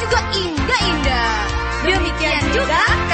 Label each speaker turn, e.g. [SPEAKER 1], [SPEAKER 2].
[SPEAKER 1] juga indah-indah.
[SPEAKER 2] Demikian juga